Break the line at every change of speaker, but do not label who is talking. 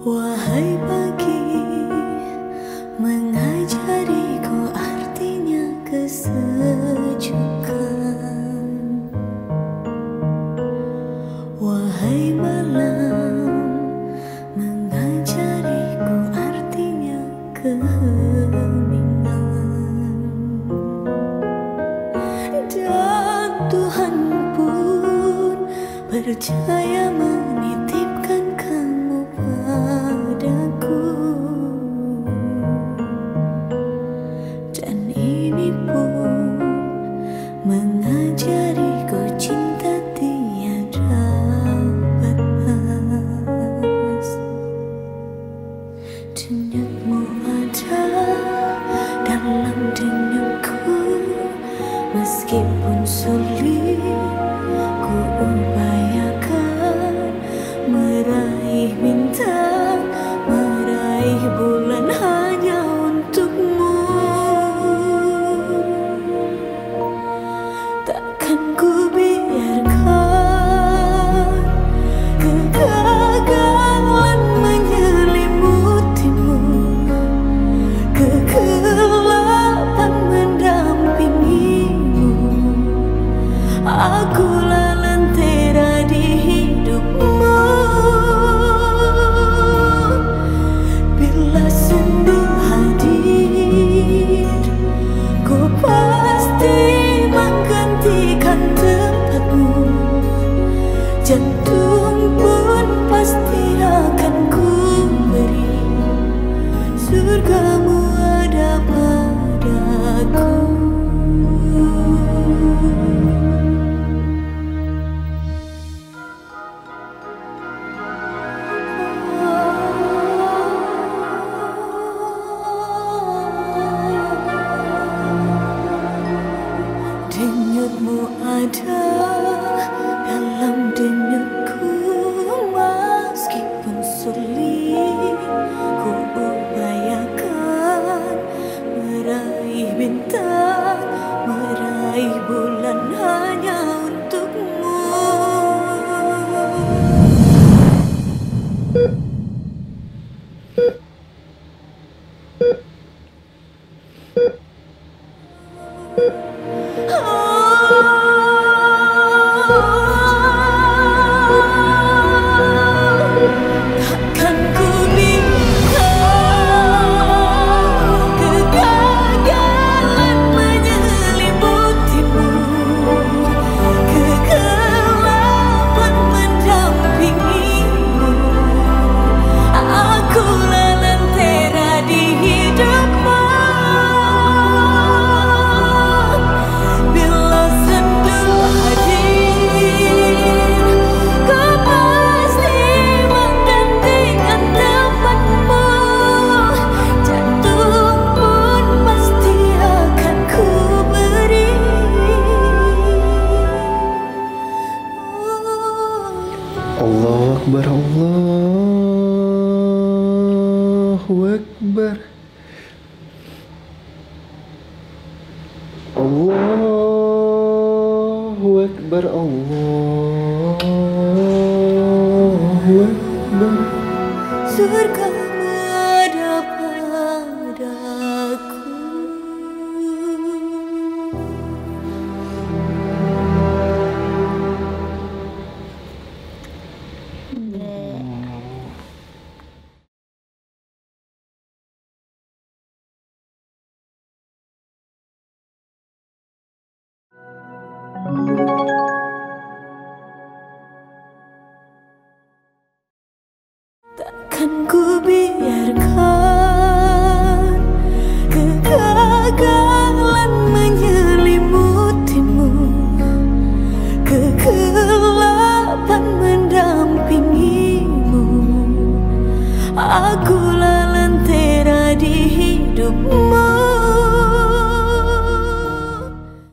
Wahai pagi, percaya menitipkan kamu padaku. Dan ini pun mengajariku cinta tiada batas. Denyutmu ada dalam denyutku meskipun sulit ku ubah. and surgamu ada padaku. Oh.
الله أكبر الله أكبر. الله أكبر الله أكبر.
سهر